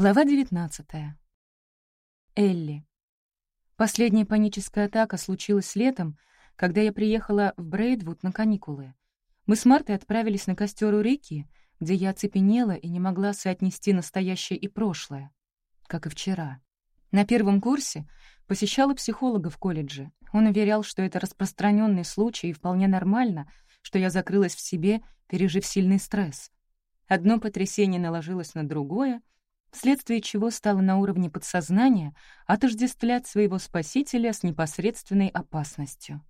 Глава 19. Элли. Последняя паническая атака случилась летом, когда я приехала в Брейдвуд на каникулы. Мы с Мартой отправились на костер у реки, где я оцепенела и не могла соотнести настоящее и прошлое, как и вчера. На первом курсе посещала психолога в колледже. Он уверял, что это распространенный случай и вполне нормально, что я закрылась в себе, пережив сильный стресс. Одно потрясение наложилось на другое — вследствие чего стала на уровне подсознания отождествлять своего спасителя с непосредственной опасностью.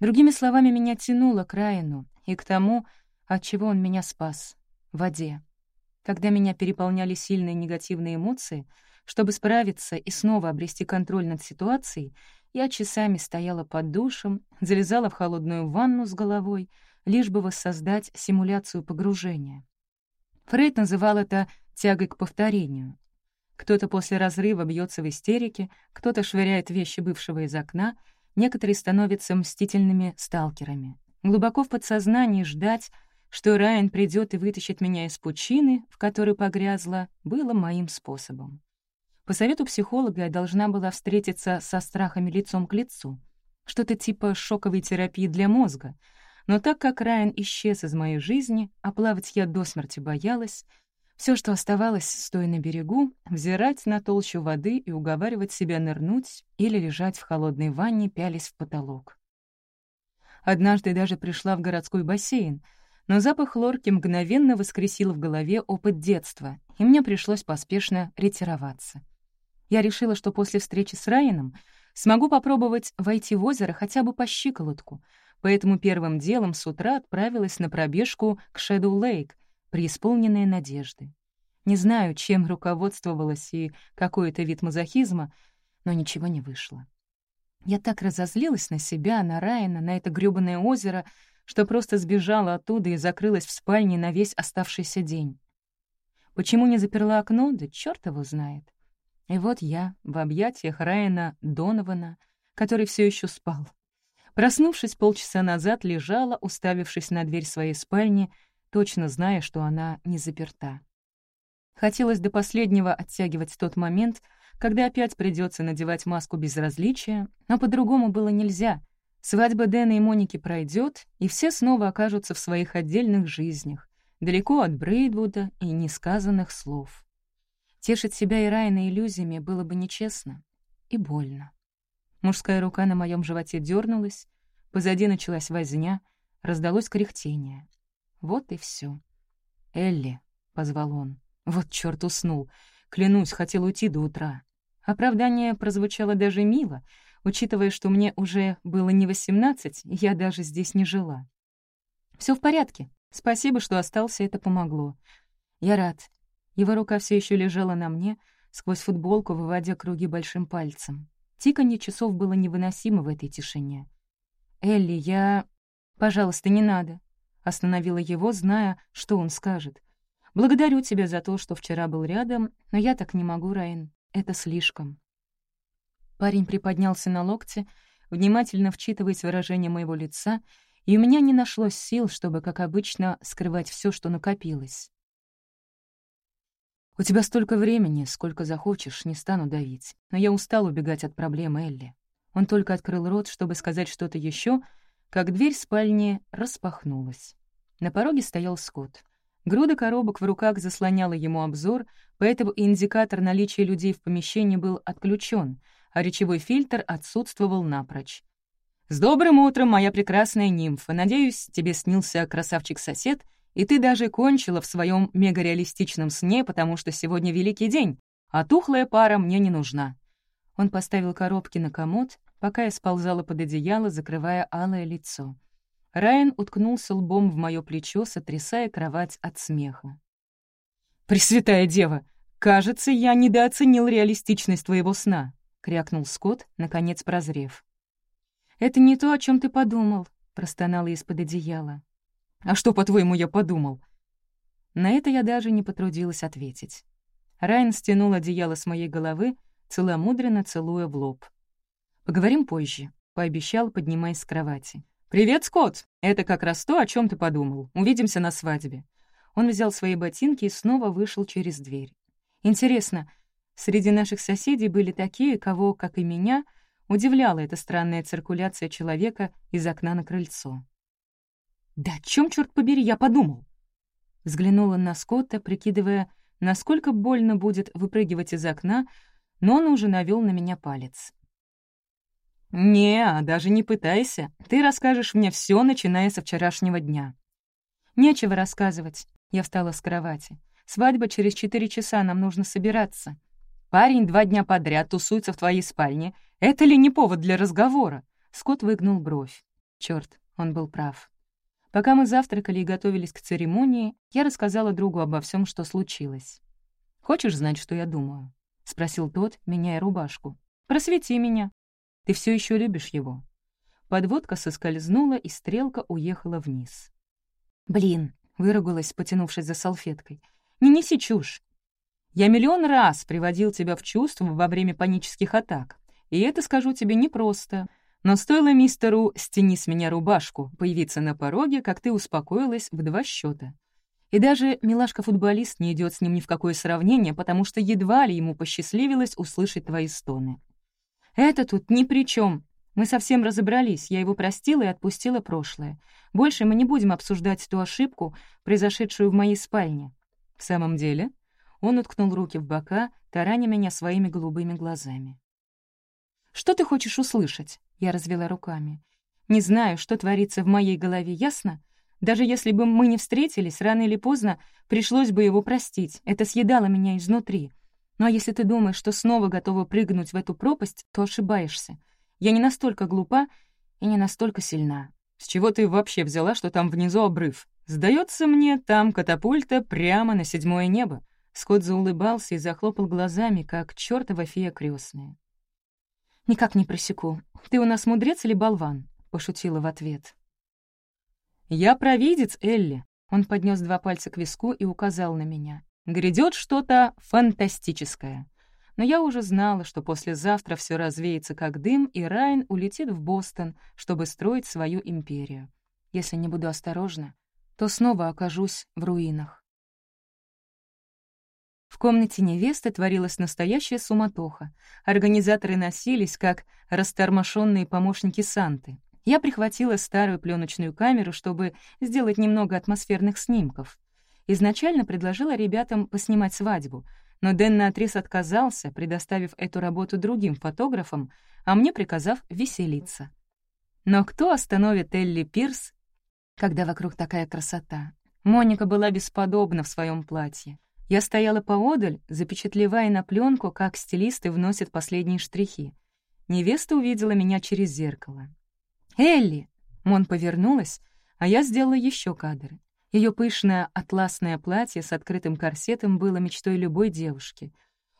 Другими словами, меня тянуло к Райану и к тому, от чего он меня спас — воде. Когда меня переполняли сильные негативные эмоции, чтобы справиться и снова обрести контроль над ситуацией, я часами стояла под душем, залезала в холодную ванну с головой, лишь бы воссоздать симуляцию погружения. Фрейд называл это тягой к повторению. Кто-то после разрыва бьется в истерике, кто-то швыряет вещи бывшего из окна, некоторые становятся мстительными сталкерами. Глубоко в подсознании ждать, что Райан придет и вытащит меня из пучины, в которой погрязла, было моим способом. По совету психолога я должна была встретиться со страхами лицом к лицу. Что-то типа шоковой терапии для мозга. Но так как Райан исчез из моей жизни, а плавать я до смерти боялась, все, что оставалось, стоя на берегу, взирать на толщу воды и уговаривать себя нырнуть или лежать в холодной ванне, пялись в потолок. Однажды даже пришла в городской бассейн, но запах лорки мгновенно воскресил в голове опыт детства, и мне пришлось поспешно ретироваться. Я решила, что после встречи с Райаном смогу попробовать войти в озеро хотя бы по щиколотку, поэтому первым делом с утра отправилась на пробежку к Шэдоу-Лейк, преисполненные надежды. Не знаю, чем руководствовалась и какой это вид мазохизма, но ничего не вышло. Я так разозлилась на себя, на Райана, на это грёбаное озеро, что просто сбежала оттуда и закрылась в спальне на весь оставшийся день. Почему не заперла окно, да чёрт его знает. И вот я в объятиях Райана Донована, который все еще спал. Проснувшись полчаса назад, лежала, уставившись на дверь своей спальни, точно зная, что она не заперта. Хотелось до последнего оттягивать тот момент, когда опять придется надевать маску безразличия, но по-другому было нельзя. Свадьба Дэна и Моники пройдет, и все снова окажутся в своих отдельных жизнях, далеко от Брейдвуда и несказанных слов. Тешить себя и Райана иллюзиями было бы нечестно и больно. Мужская рука на моем животе дернулась, позади началась возня, раздалось кряхтение. Вот и все. «Элли», — позвал он. Вот черт уснул. Клянусь, хотел уйти до утра. Оправдание прозвучало даже мило, учитывая, что мне уже было не восемнадцать, я даже здесь не жила. Все в порядке. Спасибо, что остался, это помогло. Я рад. Его рука все еще лежала на мне, сквозь футболку выводя круги большим пальцем. Тиканье часов было невыносимо в этой тишине. «Элли, я...» «Пожалуйста, не надо. Остановила его, зная, что он скажет. «Благодарю тебя за то, что вчера был рядом, но я так не могу, Райан. Это слишком». Парень приподнялся на локте, внимательно вчитываясь выражение моего лица, и у меня не нашлось сил, чтобы, как обычно, скрывать все, что накопилось. «У тебя столько времени, сколько захочешь, не стану давить, но я устал убегать от проблем Элли». Он только открыл рот, чтобы сказать что-то еще, как дверь спальни распахнулась. На пороге стоял Скотт. Груда коробок в руках заслоняла ему обзор, поэтому индикатор наличия людей в помещении был отключен, а речевой фильтр отсутствовал напрочь. «С добрым утром, моя прекрасная нимфа! Надеюсь, тебе снился красавчик-сосед, и ты даже кончила в своем мегареалистичном сне, потому что сегодня великий день, а тухлая пара мне не нужна». Он поставил коробки на комод, пока я сползала под одеяло, закрывая алое лицо. Райан уткнулся лбом в моё плечо, сотрясая кровать от смеха. «Пресвятая дева! Кажется, я недооценил реалистичность твоего сна», — крякнул Скотт, наконец прозрев. «Это не то, о чем ты подумал», — простонала из-под одеяла. «А что, по-твоему, я подумал?» На это я даже не потрудилась ответить. Райан стянул одеяло с моей головы, целомудренно целуя в лоб. «Поговорим позже», — пообещал, поднимаясь с кровати. «Привет, Скотт! Это как раз то, о чем ты подумал. Увидимся на свадьбе». Он взял свои ботинки и снова вышел через дверь. Интересно, среди наших соседей были такие, кого, как и меня, удивляла эта странная циркуляция человека из окна на крыльцо. «Да о чем, черт побери, я подумал?» Взглянула на Скотта, прикидывая, насколько больно будет выпрыгивать из окна, но он уже навел на меня палец. «Не, даже не пытайся. Ты расскажешь мне все, начиная со вчерашнего дня». «Нечего рассказывать». Я встала с кровати. «Свадьба через четыре часа, нам нужно собираться». «Парень два дня подряд тусуется в твоей спальне. Это ли не повод для разговора?» Скотт выгнул бровь. Черт, он был прав. Пока мы завтракали и готовились к церемонии, я рассказала другу обо всем, что случилось. «Хочешь знать, что я думаю?» — спросил тот, меняя рубашку. «Просвети меня. Ты все еще любишь его». Подводка соскользнула, и стрелка уехала вниз. «Блин!» — выругалась, потянувшись за салфеткой. «Не неси чушь. Я миллион раз приводил тебя в чувство во время панических атак, и это, скажу тебе, непросто. Но стоило мистеру «стяни с меня рубашку» появиться на пороге, как ты успокоилась в два счета. И даже милашка-футболист не идет с ним ни в какое сравнение, потому что едва ли ему посчастливилось услышать твои стоны. Это тут ни при чем. Мы совсем разобрались, я его простила и отпустила прошлое. Больше мы не будем обсуждать ту ошибку, произошедшую в моей спальне. В самом деле, он уткнул руки в бока, тараня меня своими голубыми глазами. «Что ты хочешь услышать?» Я развела руками. «Не знаю, что творится в моей голове, ясно? Даже если бы мы не встретились, рано или поздно пришлось бы его простить. Это съедало меня изнутри. Ну а если ты думаешь, что снова готова прыгнуть в эту пропасть, то ошибаешься. Я не настолько глупа и не настолько сильна. С чего ты вообще взяла, что там внизу обрыв? Сдается мне, там катапульта прямо на седьмое небо. Скотт заулыбался и захлопал глазами, как чёртова фея крестная. «Никак не просеку. Ты у нас мудрец или болван?» — пошутила в ответ. «Я провидец, Элли!» Он поднес два пальца к виску и указал на меня. «Грядет что-то фантастическое!» Но я уже знала, что послезавтра все развеется как дым, и Райан улетит в Бостон, чтобы строить свою империю. Если не буду осторожна, то снова окажусь в руинах. В комнате невесты творилась настоящая суматоха. Организаторы носились, как растормошенные помощники Санты. Я прихватила старую пленочную камеру, чтобы сделать немного атмосферных снимков. Изначально предложила ребятам поснимать свадьбу, но Дэн наотрез отказался, предоставив эту работу другим фотографам, а мне приказав веселиться. Но кто остановит Элли Пирс, когда вокруг такая красота? Моника была бесподобна в своем платье. Я стояла поодаль, запечатлевая на пленку, как стилисты вносят последние штрихи. Невеста увидела меня через зеркало. «Элли!» Мон повернулась, а я сделала еще кадр. Ее пышное атласное платье с открытым корсетом было мечтой любой девушки.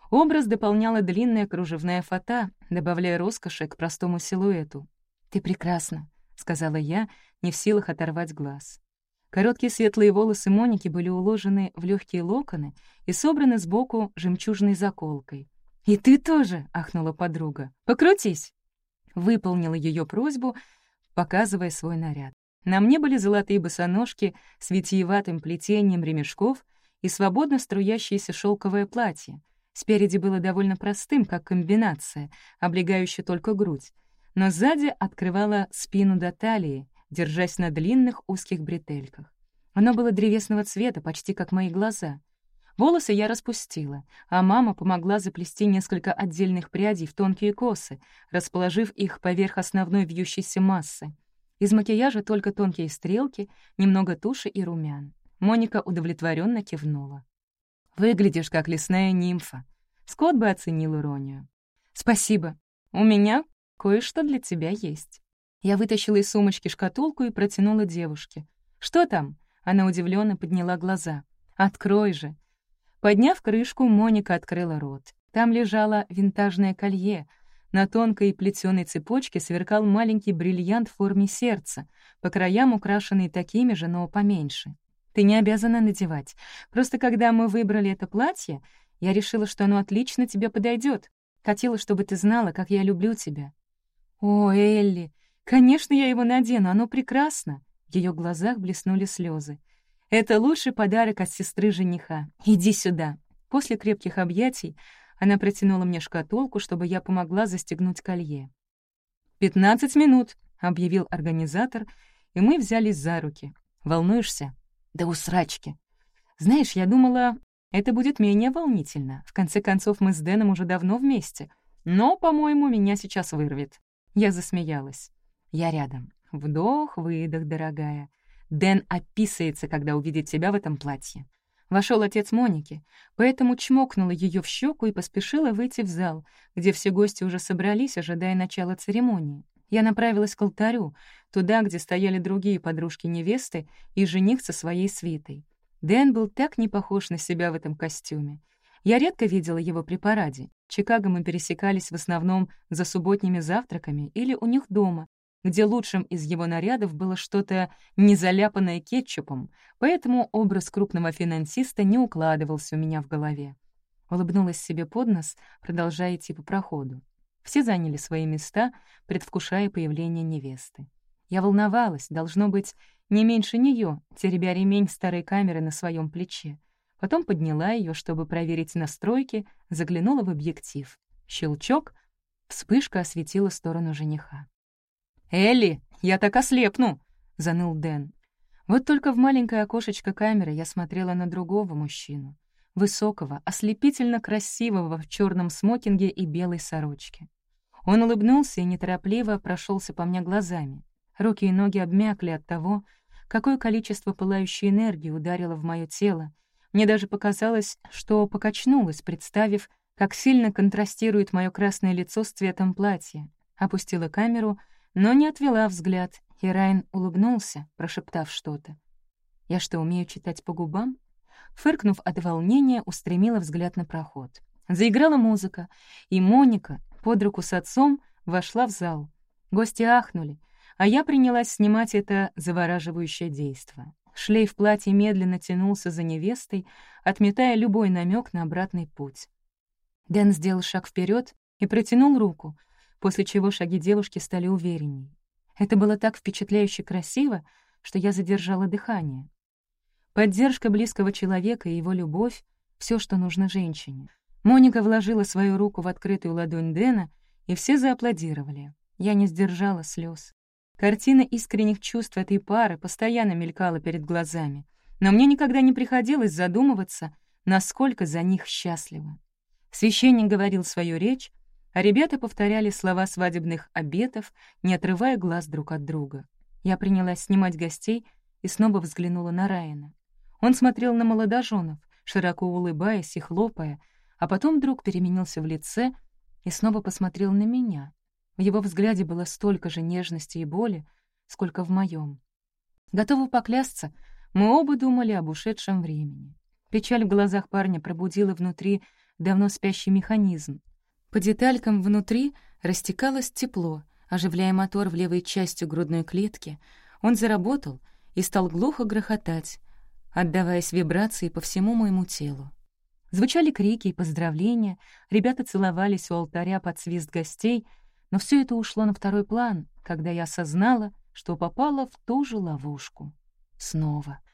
Образ дополняла длинная кружевная фата, добавляя роскоши к простому силуэту. «Ты прекрасна», — сказала я, не в силах оторвать глаз. Короткие светлые волосы Моники были уложены в легкие локоны и собраны сбоку жемчужной заколкой. «И ты тоже!» — ахнула подруга. «Покрутись!» Выполнила ее просьбу, показывая свой наряд. На мне были золотые босоножки с витиеватым плетением ремешков и свободно струящееся шелковое платье. Спереди было довольно простым, как комбинация, облегающая только грудь, но сзади открывала спину до талии, держась на длинных узких бретельках. Оно было древесного цвета, почти как мои глаза. Волосы я распустила, а мама помогла заплести несколько отдельных прядей в тонкие косы, расположив их поверх основной вьющейся массы. Из макияжа только тонкие стрелки, немного туши и румян. Моника удовлетворенно кивнула. «Выглядишь, как лесная нимфа». Скотт бы оценил иронию. «Спасибо. У меня кое-что для тебя есть». Я вытащила из сумочки шкатулку и протянула девушке. «Что там?» Она удивленно подняла глаза. «Открой же!» Подняв крышку, Моника открыла рот. Там лежало винтажное колье. На тонкой плетеной цепочке сверкал маленький бриллиант в форме сердца, по краям украшенный такими же, но поменьше. «Ты не обязана надевать. Просто когда мы выбрали это платье, я решила, что оно отлично тебе подойдет. Хотела, чтобы ты знала, как я люблю тебя». «О, Элли, «Конечно, я его надену, оно прекрасно!» В ее глазах блеснули слезы. «Это лучший подарок от сестры жениха. Иди сюда!» После крепких объятий она протянула мне шкатулку, чтобы я помогла застегнуть колье. «Пятнадцать минут», — объявил организатор, и мы взялись за руки. «Волнуешься?» «Да усрачки!» «Знаешь, я думала, это будет менее волнительно. В конце концов, мы с Дэном уже давно вместе. Но, по-моему, меня сейчас вырвет». Я засмеялась. «Я рядом. Вдох-выдох, дорогая. Дэн описается, когда увидит тебя в этом платье. Вошел отец Моники, поэтому чмокнула ее в щеку и поспешила выйти в зал, где все гости уже собрались, ожидая начала церемонии. Я направилась к алтарю, туда, где стояли другие подружки невесты и жених со своей свитой. Дэн был так не похож на себя в этом костюме. Я редко видела его при параде. Чикаго мы пересекались в основном за субботними завтраками или у них дома, где лучшим из его нарядов было что-то не заляпанное кетчупом, поэтому образ крупного финансиста не укладывался у меня в голове. Улыбнулась себе под нос, продолжая идти по проходу. Все заняли свои места, предвкушая появление невесты. Я волновалась, должно быть, не меньше нее, теребя ремень старой камеры на своем плече. Потом подняла ее, чтобы проверить настройки, заглянула в объектив. Щелчок, вспышка осветила сторону жениха. «Элли, я так ослепну!» — заныл Дэн. Вот только в маленькое окошечко камеры я смотрела на другого мужчину. Высокого, ослепительно красивого в черном смокинге и белой сорочке. Он улыбнулся и неторопливо прошелся по мне глазами. Руки и ноги обмякли от того, какое количество пылающей энергии ударило в мое тело. Мне даже показалось, что покачнулась, представив, как сильно контрастирует мое красное лицо с цветом платья. Опустила камеру — но не отвела взгляд, и Райан улыбнулся, прошептав что-то. «Я что, умею читать по губам?» Фыркнув от волнения, устремила взгляд на проход. Заиграла музыка, и Моника под руку с отцом вошла в зал. Гости ахнули, а я принялась снимать это завораживающее действо. Шлейф платья медленно тянулся за невестой, отметая любой намек на обратный путь. Дэн сделал шаг вперед и протянул руку, после чего шаги девушки стали уверенней. Это было так впечатляюще красиво, что я задержала дыхание. Поддержка близкого человека и его любовь — все, что нужно женщине. Моника вложила свою руку в открытую ладонь Дэна, и все зааплодировали. Я не сдержала слез. Картина искренних чувств этой пары постоянно мелькала перед глазами, но мне никогда не приходилось задумываться, насколько за них счастливо. Священник говорил свою речь, а ребята повторяли слова свадебных обетов, не отрывая глаз друг от друга. Я принялась снимать гостей и снова взглянула на Райана. Он смотрел на молодоженов, широко улыбаясь и хлопая, а потом вдруг переменился в лице и снова посмотрел на меня. В его взгляде было столько же нежности и боли, сколько в моем. Готова поклясться, мы оба думали об ушедшем времени. Печаль в глазах парня пробудила внутри давно спящий механизм, по деталькам внутри растекалось тепло, оживляя мотор в левой части грудной клетки. Он заработал и стал глухо грохотать, отдаваясь вибрации по всему моему телу. Звучали крики и поздравления, ребята целовались у алтаря под свист гостей, но все это ушло на второй план, когда я осознала, что попала в ту же ловушку. Снова —